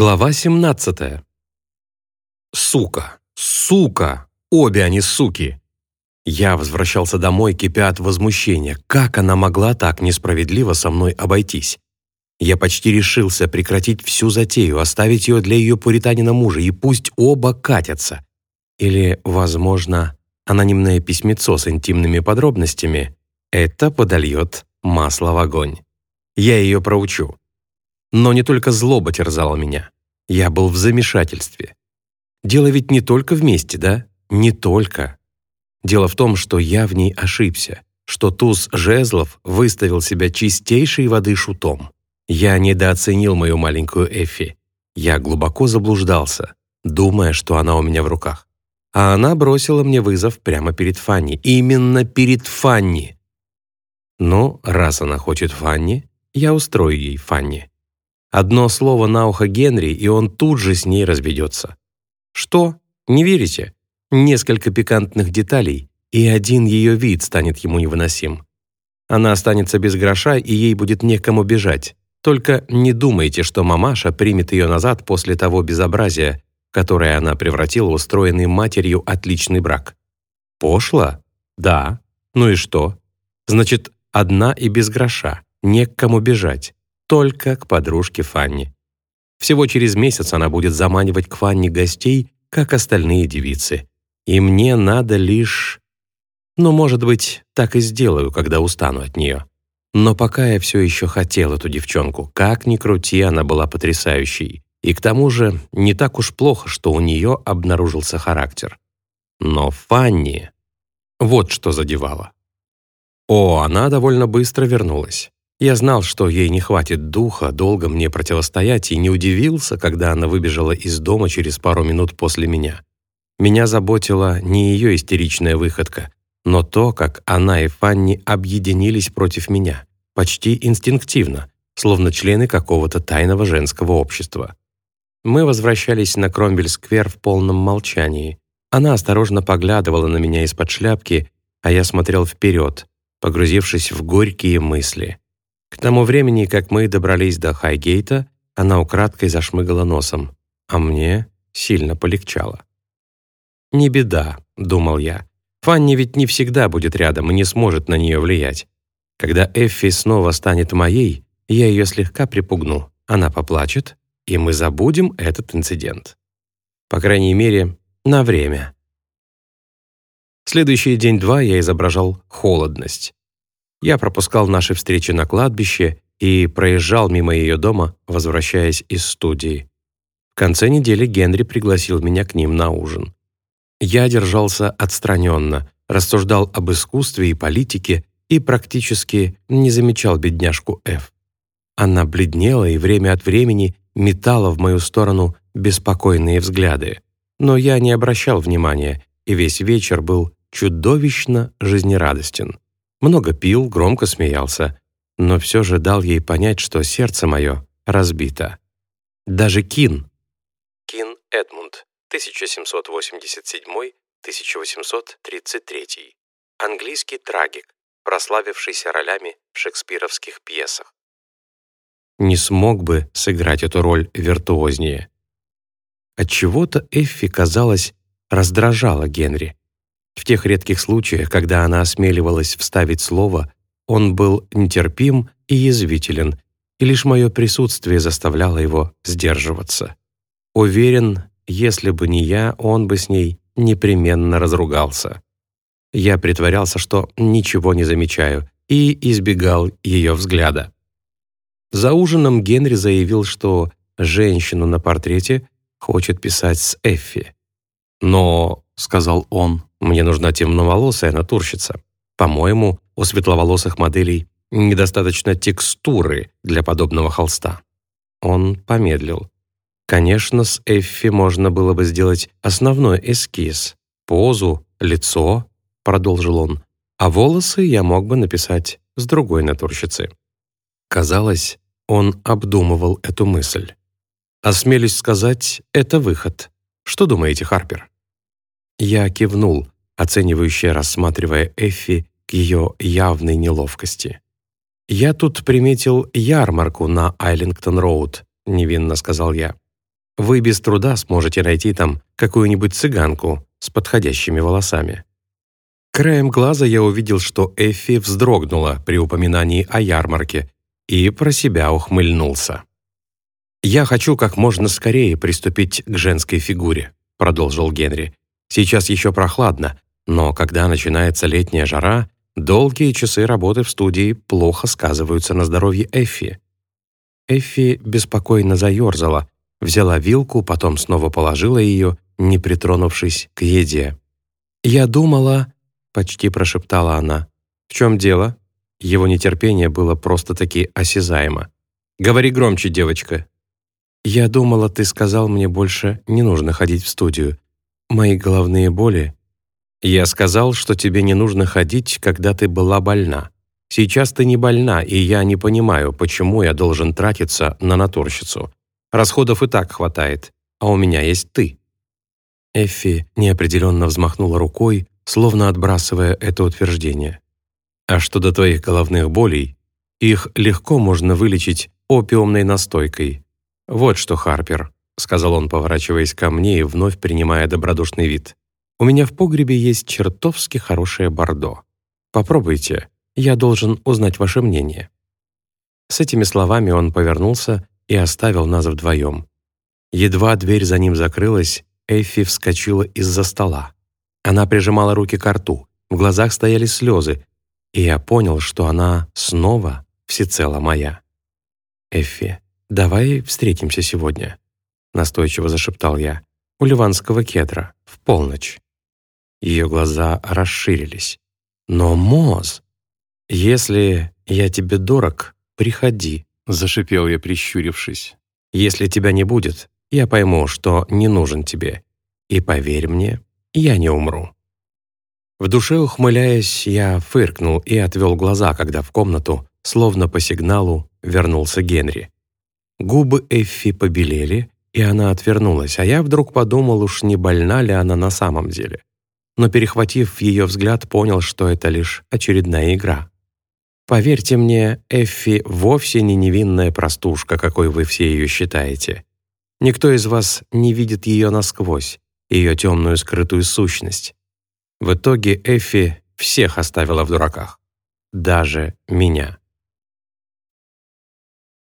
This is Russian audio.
Глава 17. Сука! Сука! Обе они суки! Я возвращался домой, кипя от возмущения. Как она могла так несправедливо со мной обойтись? Я почти решился прекратить всю затею, оставить ее для ее пуританина мужа, и пусть оба катятся. Или, возможно, анонимное письмецо с интимными подробностями — это подольет масло в огонь. Я ее проучу. Но не только злоба терзала меня. Я был в замешательстве. Дело ведь не только вместе, да? Не только. Дело в том, что я в ней ошибся, что туз жезлов выставил себя чистейшей воды шутом. Я недооценил мою маленькую Эффи. Я глубоко заблуждался, думая, что она у меня в руках. А она бросила мне вызов прямо перед Фанни. Именно перед Фанни. Ну, раз она хочет Фанни, я устрою ей Фанни. Одно слово на ухо Генри, и он тут же с ней разведется. Что? Не верите? Несколько пикантных деталей, и один ее вид станет ему невыносим. Она останется без гроша, и ей будет некому бежать. Только не думайте, что мамаша примет ее назад после того безобразия, которое она превратила устроенный матерью отличный брак. Пошло? Да. Ну и что? Значит, одна и без гроша, не к кому бежать только к подружке Фанни. Всего через месяц она будет заманивать к Фанни гостей, как остальные девицы. И мне надо лишь... Ну, может быть, так и сделаю, когда устану от нее. Но пока я все еще хотел эту девчонку, как ни крути, она была потрясающей. И к тому же не так уж плохо, что у нее обнаружился характер. Но Фанни... Вот что задевало. О, она довольно быстро вернулась. Я знал, что ей не хватит духа долго мне противостоять, и не удивился, когда она выбежала из дома через пару минут после меня. Меня заботила не ее истеричная выходка, но то, как она и Фанни объединились против меня, почти инстинктивно, словно члены какого-то тайного женского общества. Мы возвращались на Кромбель-сквер в полном молчании. Она осторожно поглядывала на меня из-под шляпки, а я смотрел вперед, погрузившись в горькие мысли. К тому времени, как мы добрались до Хайгейта, она украдкой зашмыгала носом, а мне сильно полегчало. «Не беда», — думал я. «Фанни ведь не всегда будет рядом и не сможет на нее влиять. Когда Эффи снова станет моей, я ее слегка припугну. Она поплачет, и мы забудем этот инцидент. По крайней мере, на время». Следующий день-два я изображал холодность. Я пропускал наши встречи на кладбище и проезжал мимо ее дома, возвращаясь из студии. В конце недели Генри пригласил меня к ним на ужин. Я держался отстраненно, рассуждал об искусстве и политике и практически не замечал бедняжку Ф. Она бледнела и время от времени метала в мою сторону беспокойные взгляды. Но я не обращал внимания, и весь вечер был чудовищно жизнерадостен много пил, громко смеялся, но все же дал ей понять, что сердце мое разбито. Даже Кин. Кин Эдмунд, 1787-1833. Английский трагик, прославившийся ролями в шекспировских пьесах. Не смог бы сыграть эту роль виртуознее. Отчего-то Эффи, казалось, раздражала Генри. В тех редких случаях, когда она осмеливалась вставить слово, он был нетерпим и язвителен, и лишь мое присутствие заставляло его сдерживаться. Уверен, если бы не я, он бы с ней непременно разругался. Я притворялся, что ничего не замечаю, и избегал ее взгляда. За ужином Генри заявил, что женщину на портрете хочет писать с Эффи. «Но», — сказал он, мне нужна темноволосая натурщица. По-моему, у светловолосых моделей недостаточно текстуры для подобного холста». Он помедлил. Конечно, с Эффи можно было бы сделать основной эскиз. Позу, лицо, продолжил он. А волосы я мог бы написать с другой натурщицы. Казалось, он обдумывал эту мысль. Осмелюсь сказать, это выход. Что думаете, Харпер? Я кивнул, оценивающе рассматривая Эффи к ее явной неловкости. «Я тут приметил ярмарку на Айлингтон-Роуд», — невинно сказал я. Вы без труда сможете найти там какую-нибудь цыганку с подходящими волосами. Краем глаза я увидел, что Эффи вздрогнула при упоминании о ярмарке и про себя ухмыльнулся. «Я хочу как можно скорее приступить к женской фигуре», продолжил Генри. «Сейчас еще прохладно, но когда начинается летняя жара, долгие часы работы в студии плохо сказываются на здоровье Эффи». Эффи беспокойно заерзала, взяла вилку, потом снова положила ее, не притронувшись к еде. «Я думала...» — почти прошептала она. «В чем дело?» Его нетерпение было просто-таки осязаемо. «Говори громче, девочка». «Я думала, ты сказал мне больше не нужно ходить в студию. Мои головные боли...» «Я сказал, что тебе не нужно ходить, когда ты была больна. Сейчас ты не больна, и я не понимаю, почему я должен тратиться на натурщицу. Расходов и так хватает, а у меня есть ты». Эффи неопределенно взмахнула рукой, словно отбрасывая это утверждение. «А что до твоих головных болей, их легко можно вылечить опиумной настойкой. Вот что, Харпер», — сказал он, поворачиваясь ко мне и вновь принимая добродушный вид. «У меня в погребе есть чертовски хорошее бордо. Попробуйте, я должен узнать ваше мнение». С этими словами он повернулся и оставил нас вдвоем. Едва дверь за ним закрылась, Эйфи вскочила из-за стола. Она прижимала руки к рту, в глазах стояли слезы, и я понял, что она снова всецело моя. «Эффи, давай встретимся сегодня», — настойчиво зашептал я, «у ливанского кедра, в полночь». Ее глаза расширились. «Но, Моз, если я тебе дорог, приходи», — зашипел я, прищурившись. «Если тебя не будет, я пойму, что не нужен тебе. И поверь мне, я не умру». В душе ухмыляясь, я фыркнул и отвел глаза, когда в комнату, словно по сигналу, вернулся Генри. Губы Эффи побелели, и она отвернулась, а я вдруг подумал, уж не больна ли она на самом деле. Но, перехватив ее взгляд, понял, что это лишь очередная игра. Поверьте мне, Эффи вовсе не невинная простушка, какой вы все ее считаете. Никто из вас не видит ее насквозь, ее темную скрытую сущность. В итоге Эффи всех оставила в дураках. Даже меня.